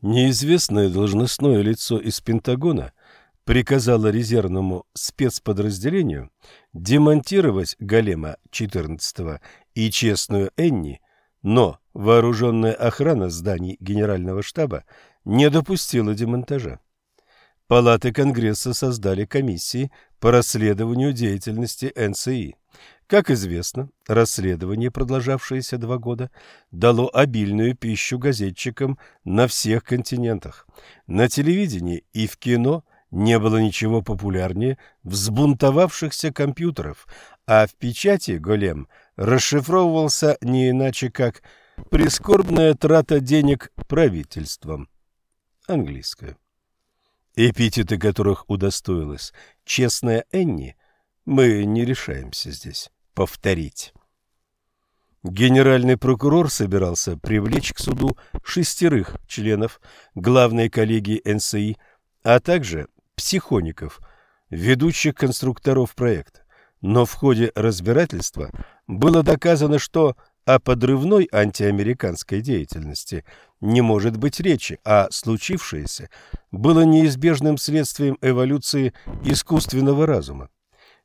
Неизвестное должностное лицо из Пентагона приказало резервному спецподразделению демонтировать голема 14 и честную Энни, но вооруженная охрана зданий Генерального штаба не допустила демонтажа. Палаты Конгресса создали комиссии по расследованию деятельности НСИ. Как известно, расследование, продолжавшееся два года, дало обильную пищу газетчикам на всех континентах. На телевидении и в кино не было ничего популярнее взбунтовавшихся компьютеров, а в печати «Голем» расшифровывался не иначе как «прискорбная трата денег правительством». Английское эпитеты которых удостоилась честная Энни, мы не решаемся здесь повторить. Генеральный прокурор собирался привлечь к суду шестерых членов главной коллегии НСИ, а также психоников, ведущих конструкторов проекта. Но в ходе разбирательства было доказано, что о подрывной антиамериканской деятельности не может быть речи, а случившееся было неизбежным следствием эволюции искусственного разума.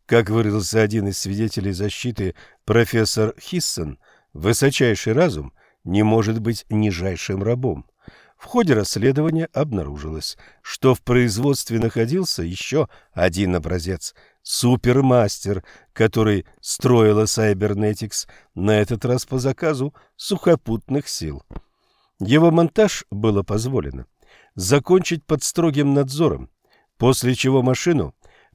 Как выразился один из свидетелей защиты профессор Хиссон, высочайший разум не может быть нижайшим рабом. В ходе расследования обнаружилось, что в производстве находился еще один образец – супермастер, который строила Cybernetics, на этот раз по заказу сухопутных сил. Его монтаж было позволено закончить под строгим надзором, после чего машину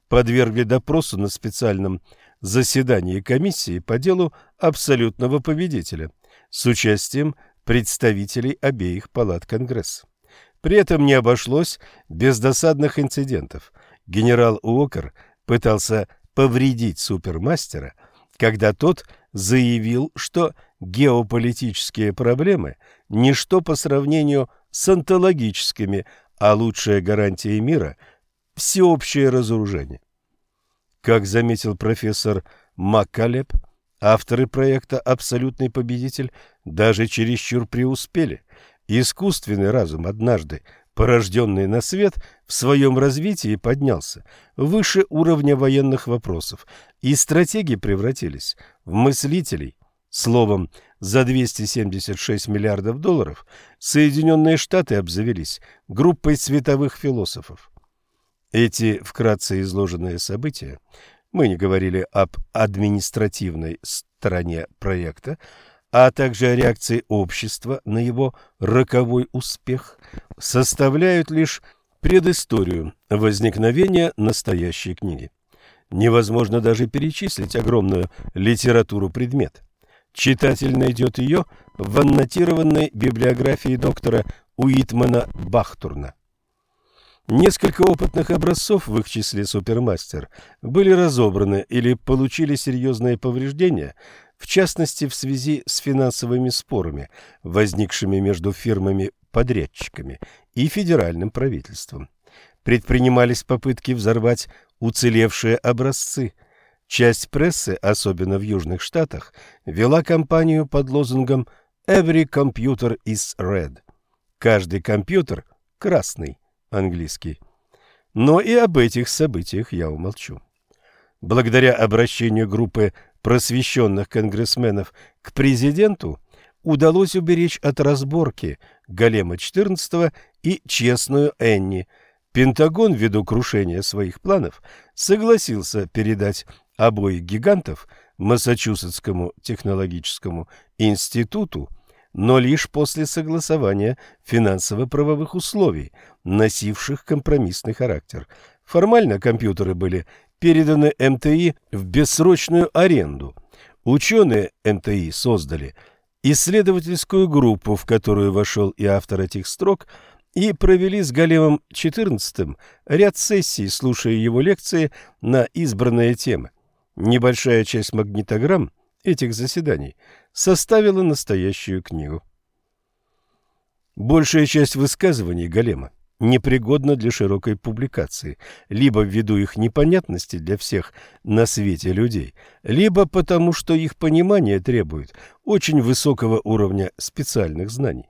подвергли допросу на специальном заседании комиссии по делу абсолютного победителя с участием представителей обеих палат Конгресса. При этом не обошлось без досадных инцидентов. Генерал Уокер пытался повредить супермастера, когда тот заявил, что геополитические проблемы – ничто по сравнению с онтологическими, а лучшая гарантия мира – всеобщее разоружение. Как заметил профессор Маккалеб, Авторы проекта «Абсолютный победитель» даже чересчур преуспели. Искусственный разум, однажды порожденный на свет, в своем развитии поднялся выше уровня военных вопросов, и стратеги превратились в мыслителей. Словом, за 276 миллиардов долларов Соединенные Штаты обзавелись группой световых философов. Эти вкратце изложенные события мы не говорили об административной стороне проекта, а также о реакции общества на его роковой успех, составляют лишь предысторию возникновения настоящей книги. Невозможно даже перечислить огромную литературу предмета. Читатель найдет ее в аннотированной библиографии доктора Уитмана Бахтурна. Несколько опытных образцов, в их числе супермастер, были разобраны или получили серьезные повреждения, в частности в связи с финансовыми спорами, возникшими между фирмами-подрядчиками и федеральным правительством. Предпринимались попытки взорвать уцелевшие образцы. Часть прессы, особенно в Южных Штатах, вела кампанию под лозунгом «Every computer is red» – «Каждый компьютер красный» английский. Но и об этих событиях я умолчу. Благодаря обращению группы просвещенных конгрессменов к президенту удалось уберечь от разборки Голема 14 и честную Энни. Пентагон, ввиду крушения своих планов, согласился передать обоих гигантов Массачусетскому технологическому институту но лишь после согласования финансово-правовых условий, носивших компромиссный характер. Формально компьютеры были переданы МТИ в бессрочную аренду. Ученые МТИ создали исследовательскую группу, в которую вошел и автор этих строк, и провели с Галевым XIV ряд сессий, слушая его лекции на избранные темы. Небольшая часть магнитограмм этих заседаний составила настоящую книгу. Большая часть высказываний Голема непригодна для широкой публикации, либо ввиду их непонятности для всех на свете людей, либо потому, что их понимание требует очень высокого уровня специальных знаний.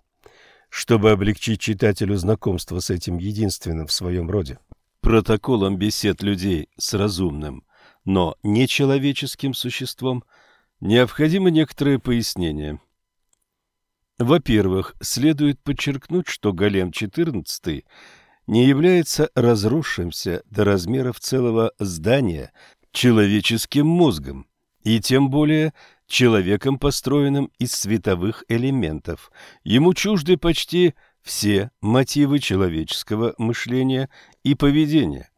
чтобы облегчить читателю знакомство с этим единственным в своем роде протоколом бесед людей с разумным, но нечеловеческим существом, необходимо некоторое пояснение. Во-первых, следует подчеркнуть, что Голем XIV не является разросшимся до размеров целого здания человеческим мозгом, и тем более человеком, построенным из световых элементов. Ему чужды почти все мотивы человеческого мышления и поведения.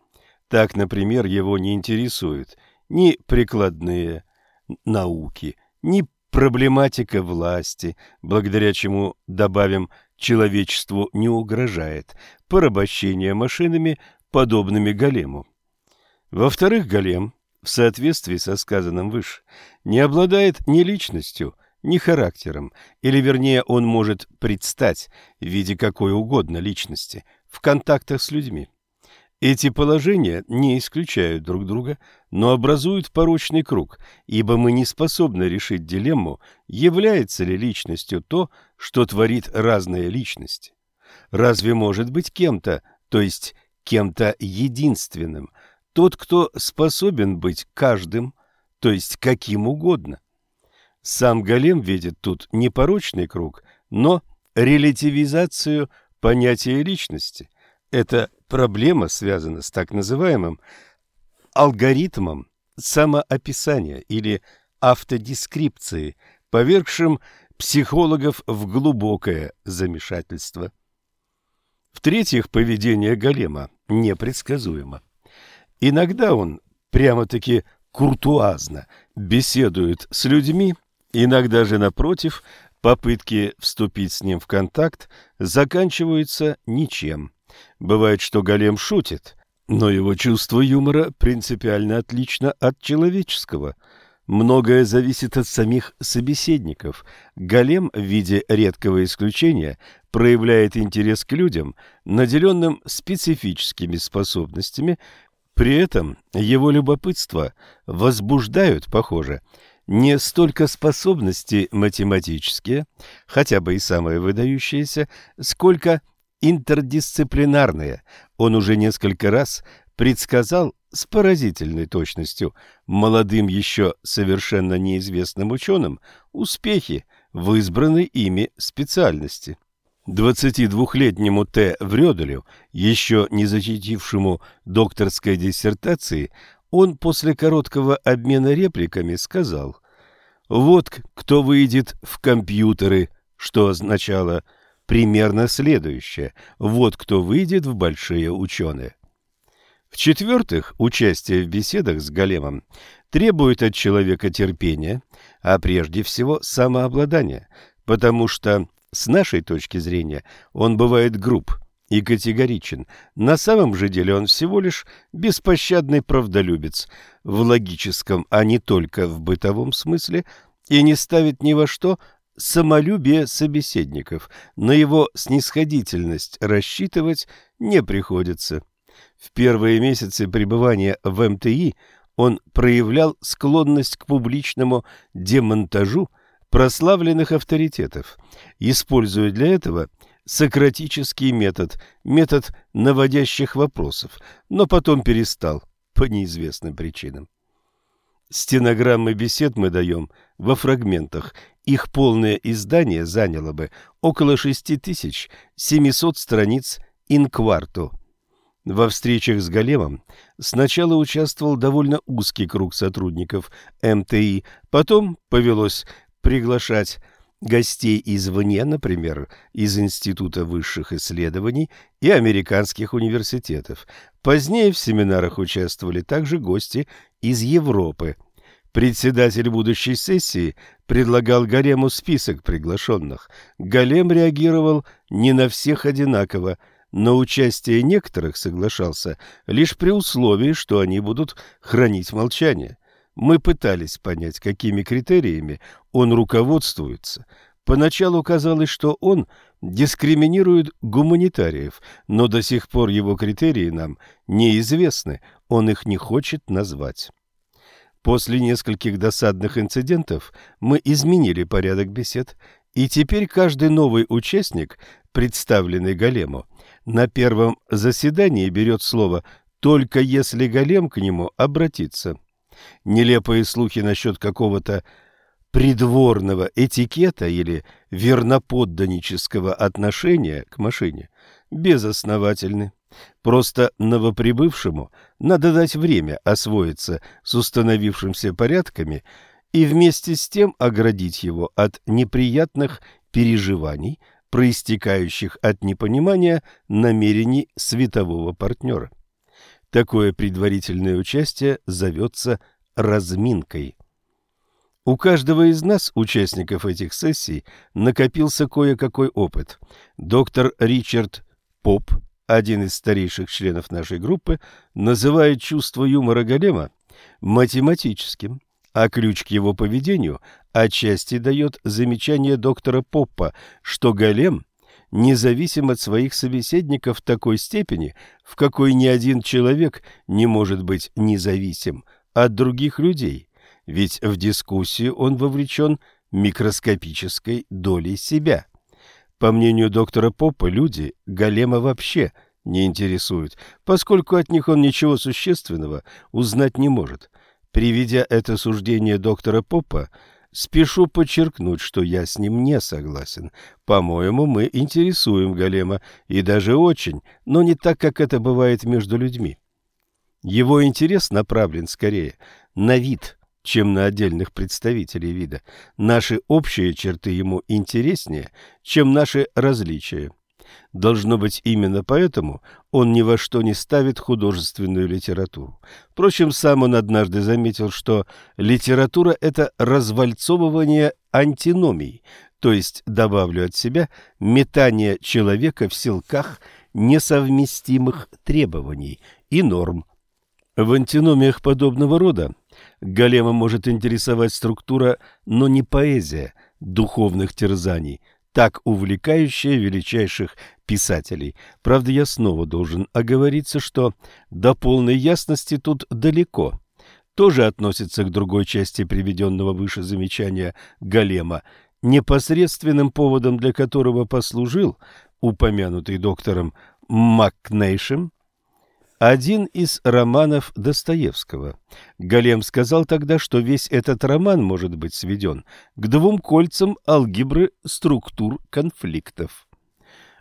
Так, например, его не интересуют ни прикладные науки, ни проблематика власти, благодаря чему, добавим, человечеству не угрожает порабощение машинами, подобными голему. Во-вторых, голем, в соответствии со сказанным выше, не обладает ни личностью, ни характером, или вернее он может предстать в виде какой угодно личности в контактах с людьми. Эти положения не исключают друг друга, но образуют порочный круг, ибо мы не способны решить дилемму, является ли личностью то, что творит разные личности. Разве может быть кем-то, то есть кем-то единственным, тот, кто способен быть каждым, то есть каким угодно? Сам Голем видит тут не порочный круг, но релятивизацию понятия личности. Эта проблема связана с так называемым алгоритмом самоописания или автодескрипции, повергшим психологов в глубокое замешательство. В-третьих, поведение Голема непредсказуемо. Иногда он прямо-таки куртуазно беседует с людьми, Иногда же, напротив, попытки вступить с ним в контакт заканчиваются ничем. Бывает, что голем шутит, но его чувство юмора принципиально отлично от человеческого. Многое зависит от самих собеседников. Голем в виде редкого исключения проявляет интерес к людям, наделенным специфическими способностями, при этом его любопытство возбуждают, похоже, не столько способности математические, хотя бы и самые выдающиеся, сколько интердисциплинарные. Он уже несколько раз предсказал с поразительной точностью молодым еще совершенно неизвестным ученым успехи в избранной ими специальности. 22-летнему Т. Врёделю, еще не защитившему докторской диссертации, он после короткого обмена репликами сказал «Вот кто выйдет в компьютеры», что означало примерно следующее «Вот кто выйдет в большие ученые». В-четвертых, участие в беседах с големом требует от человека терпения, а прежде всего самообладания, потому что, с нашей точки зрения, он бывает груб – и категоричен. На самом же деле он всего лишь беспощадный правдолюбец в логическом, а не только в бытовом смысле, и не ставит ни во что самолюбие собеседников. На его снисходительность рассчитывать не приходится. В первые месяцы пребывания в МТИ он проявлял склонность к публичному демонтажу прославленных авторитетов, используя для этого – сократический метод, метод наводящих вопросов, но потом перестал по неизвестным причинам. Стенограммы бесед мы даем во фрагментах. Их полное издание заняло бы около 6700 страниц инкварту. Во встречах с Големом сначала участвовал довольно узкий круг сотрудников МТИ, потом повелось приглашать гостей извне, например, из Института высших исследований и американских университетов. Позднее в семинарах участвовали также гости из Европы. Председатель будущей сессии предлагал Гарему список приглашенных. Голем реагировал не на всех одинаково, на участие некоторых соглашался лишь при условии, что они будут хранить молчание. Мы пытались понять, какими критериями он руководствуется. Поначалу казалось, что он дискриминирует гуманитариев, но до сих пор его критерии нам неизвестны, он их не хочет назвать. После нескольких досадных инцидентов мы изменили порядок бесед, и теперь каждый новый участник представленный Голему, на первом заседании берет слово только если Голем к нему обратится. Нелепые слухи насчет какого-то придворного этикета или верноподданнического отношения к машине безосновательны. Просто новоприбывшему надо дать время освоиться с установившимся порядками и вместе с тем оградить его от неприятных переживаний, проистекающих от непонимания намерений светового партнера. Такое предварительное участие зовется разминкой. У каждого из нас, участников этих сессий, накопился кое-какой опыт. Доктор Ричард Поп, один из старейших членов нашей группы, называет чувство юмора Голема математическим, а ключ к его поведению отчасти дает замечание доктора Поппа, что Голем независим от своих собеседников в такой степени, в какой ни один человек не может быть независим от других людей, ведь в дискуссию он вовлечен микроскопической долей себя. По мнению доктора Поппа, люди Голема вообще не интересуют, поскольку от них он ничего существенного узнать не может. Приведя это суждение доктора Поппа, Спешу подчеркнуть, что я с ним не согласен. По-моему, мы интересуем Голема, и даже очень, но не так, как это бывает между людьми. Его интерес направлен скорее на вид, чем на отдельных представителей вида. Наши общие черты ему интереснее, чем наши различия. Должно быть, именно поэтому он ни во что не ставит художественную литературу. Впрочем, сам он однажды заметил, что литература – это развальцовывание антиномий, то есть, добавлю от себя, метание человека в силках несовместимых требований и норм. В антиномиях подобного рода Голема может интересовать структура, но не поэзия духовных терзаний – так увлекающая величайших писателей. Правда, я снова должен оговориться, что до полной ясности тут далеко. Тоже относится к другой части приведенного выше замечания Голема, непосредственным поводом для которого послужил упомянутый доктором Макнейшем один из романов Достоевского. Голем сказал тогда, что весь этот роман может быть сведен к двум кольцам алгебры структур конфликтов.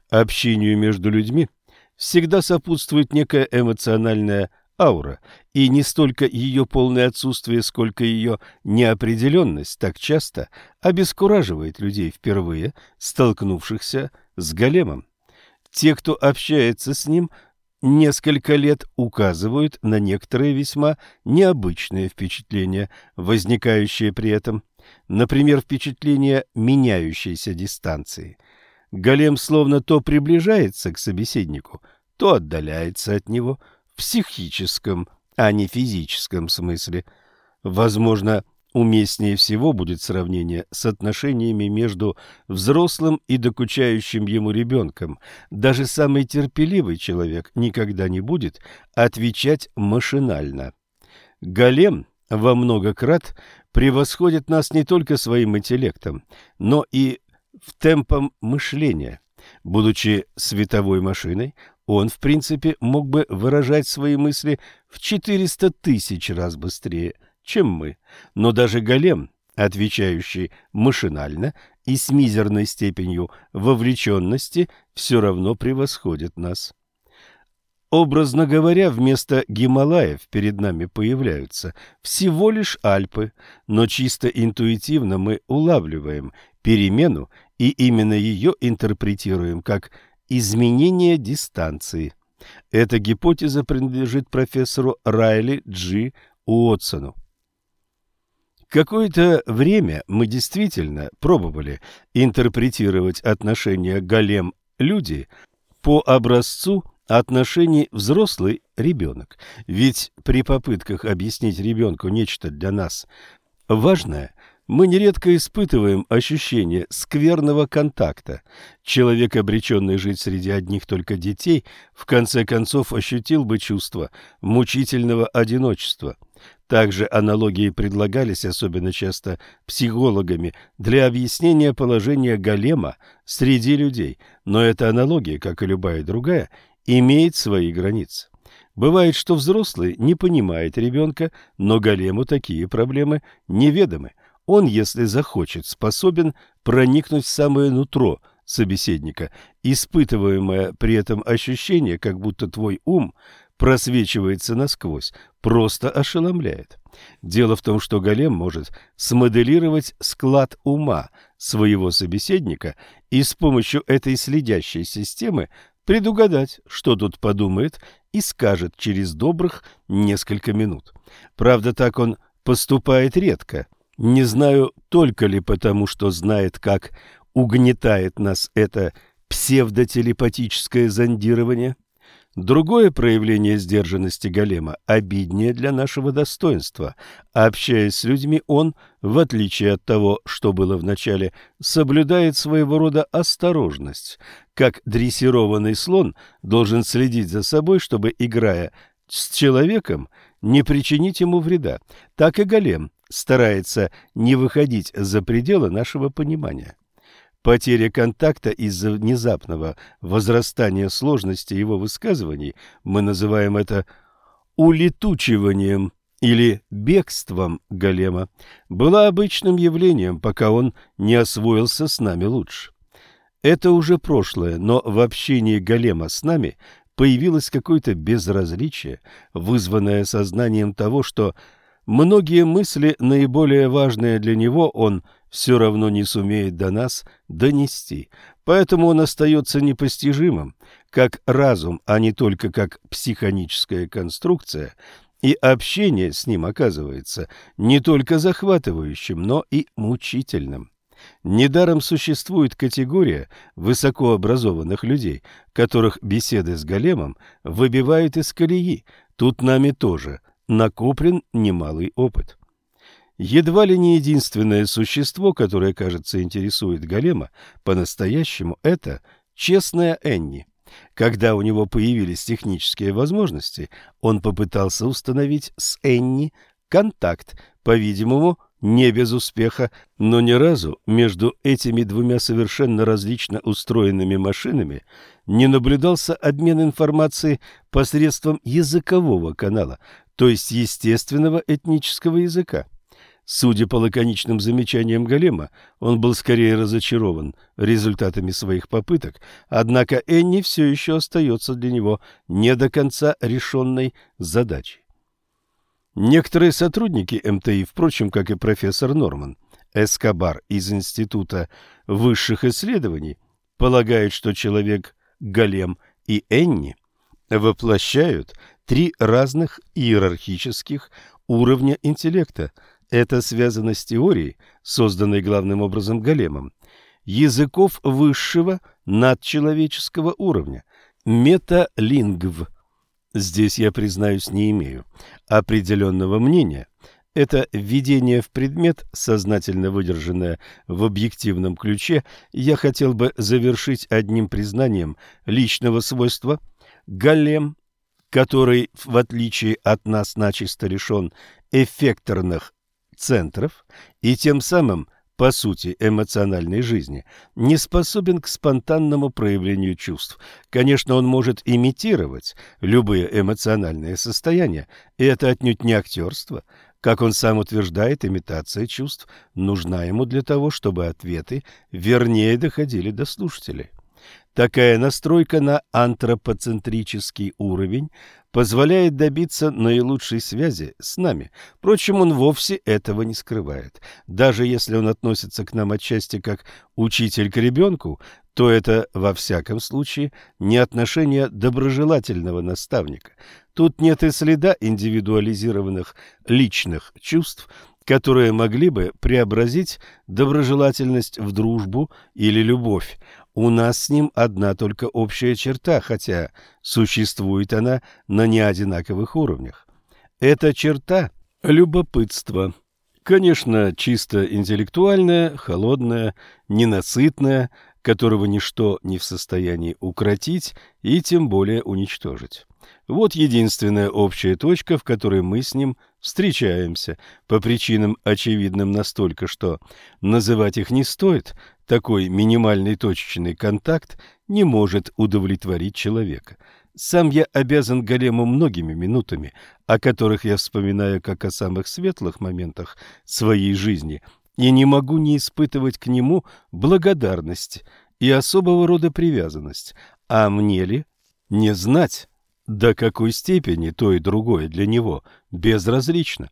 Общению между людьми всегда сопутствует некая эмоциональная аура, и не столько ее полное отсутствие, сколько ее неопределенность так часто обескураживает людей впервые, столкнувшихся с големом. Те, кто общается с ним – несколько лет указывают на некоторые весьма необычные впечатления, возникающие при этом. Например, впечатление меняющейся дистанции. Голем словно то приближается к собеседнику, то отдаляется от него в психическом, а не физическом смысле. Возможно, Уместнее всего будет сравнение с отношениями между взрослым и докучающим ему ребенком. Даже самый терпеливый человек никогда не будет отвечать машинально. Голем во много крат превосходит нас не только своим интеллектом, но и в темпом мышления. Будучи световой машиной, он, в принципе, мог бы выражать свои мысли в 400 тысяч раз быстрее – чем мы, но даже голем, отвечающий машинально и с мизерной степенью вовлеченности, все равно превосходит нас. Образно говоря, вместо Гималаев перед нами появляются всего лишь Альпы, но чисто интуитивно мы улавливаем перемену и именно ее интерпретируем как изменение дистанции. Эта гипотеза принадлежит профессору Райли Джи Уотсону. Какое-то время мы действительно пробовали интерпретировать отношения голем-люди по образцу отношений взрослый-ребенок. Ведь при попытках объяснить ребенку нечто для нас важное, мы нередко испытываем ощущение скверного контакта. Человек, обреченный жить среди одних только детей, в конце концов ощутил бы чувство мучительного одиночества – Также аналогии предлагались особенно часто психологами для объяснения положения голема среди людей, но эта аналогия, как и любая другая, имеет свои границы. Бывает, что взрослый не понимает ребенка, но голему такие проблемы неведомы. Он, если захочет, способен проникнуть в самое нутро собеседника, испытываемое при этом ощущение, как будто твой ум просвечивается насквозь, просто ошеломляет. Дело в том, что голем может смоделировать склад ума своего собеседника и с помощью этой следящей системы предугадать, что тут подумает и скажет через добрых несколько минут. Правда, так он поступает редко. Не знаю, только ли потому, что знает, как угнетает нас это псевдотелепатическое зондирование – Другое проявление сдержанности голема обиднее для нашего достоинства. Общаясь с людьми, он, в отличие от того, что было в начале, соблюдает своего рода осторожность. Как дрессированный слон должен следить за собой, чтобы, играя с человеком, не причинить ему вреда, так и голем старается не выходить за пределы нашего понимания. Потеря контакта из-за внезапного возрастания сложности его высказываний, мы называем это улетучиванием или бегством голема, была обычным явлением, пока он не освоился с нами лучше. Это уже прошлое, но в общении голема с нами появилось какое-то безразличие, вызванное сознанием того, что многие мысли, наиболее важные для него, он – все равно не сумеет до нас донести, поэтому он остается непостижимым, как разум, а не только как психоническая конструкция, и общение с ним оказывается не только захватывающим, но и мучительным. Недаром существует категория высокообразованных людей, которых беседы с големом выбивают из колеи. Тут нами тоже накоплен немалый опыт. Едва ли не единственное существо, которое, кажется, интересует Голема по-настоящему, это честная Энни. Когда у него появились технические возможности, он попытался установить с Энни контакт, по-видимому, не без успеха, но ни разу между этими двумя совершенно различно устроенными машинами не наблюдался обмен информацией посредством языкового канала, то есть естественного этнического языка. Судя по лаконичным замечаниям Голема, он был скорее разочарован результатами своих попыток, однако Энни все еще остается для него не до конца решенной задачей. Некоторые сотрудники МТИ, впрочем, как и профессор Норман Эскобар из Института высших исследований, полагают, что человек Голем и Энни воплощают три разных иерархических уровня интеллекта – это связано с теорией, созданной главным образом големом, языков высшего надчеловеческого уровня, металингв. Здесь я, признаюсь, не имею определенного мнения. Это введение в предмет, сознательно выдержанное в объективном ключе, я хотел бы завершить одним признанием личного свойства. Голем, который, в отличие от нас, начисто лишен эффекторных центров и тем самым, по сути, эмоциональной жизни, не способен к спонтанному проявлению чувств. Конечно, он может имитировать любые эмоциональные состояния, и это отнюдь не актерство. Как он сам утверждает, имитация чувств нужна ему для того, чтобы ответы вернее доходили до слушателей. Такая настройка на антропоцентрический уровень позволяет добиться наилучшей связи с нами. Впрочем, он вовсе этого не скрывает. Даже если он относится к нам отчасти как учитель к ребенку, то это, во всяком случае, не отношение доброжелательного наставника. Тут нет и следа индивидуализированных личных чувств, которые могли бы преобразить доброжелательность в дружбу или любовь. У нас с ним одна только общая черта, хотя существует она на неодинаковых уровнях. Эта черта – любопытство. Конечно, чисто интеллектуальное, холодное, ненасытное, которого ничто не в состоянии укротить и тем более уничтожить. Вот единственная общая точка, в которой мы с ним встречаемся, по причинам очевидным настолько, что называть их не стоит, такой минимальный точечный контакт не может удовлетворить человека. Сам я обязан голему многими минутами, о которых я вспоминаю как о самых светлых моментах своей жизни, и не могу не испытывать к нему благодарность и особого рода привязанность. А мне ли не знать, до какой степени то и другое для него безразлично?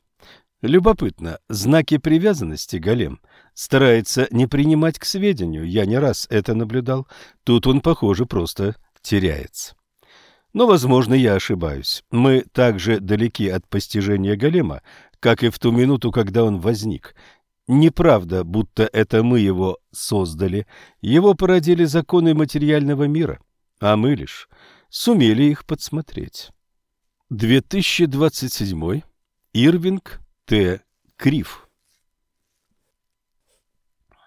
Любопытно, знаки привязанности голем старается не принимать к сведению, я не раз это наблюдал, тут он, похоже, просто теряется. Но, возможно, я ошибаюсь. Мы так же далеки от постижения голема, как и в ту минуту, когда он возник. Неправда, будто это мы его создали. Его породили законы материального мира, а мы лишь сумели их подсмотреть. 2027. Ирвинг Т. Крив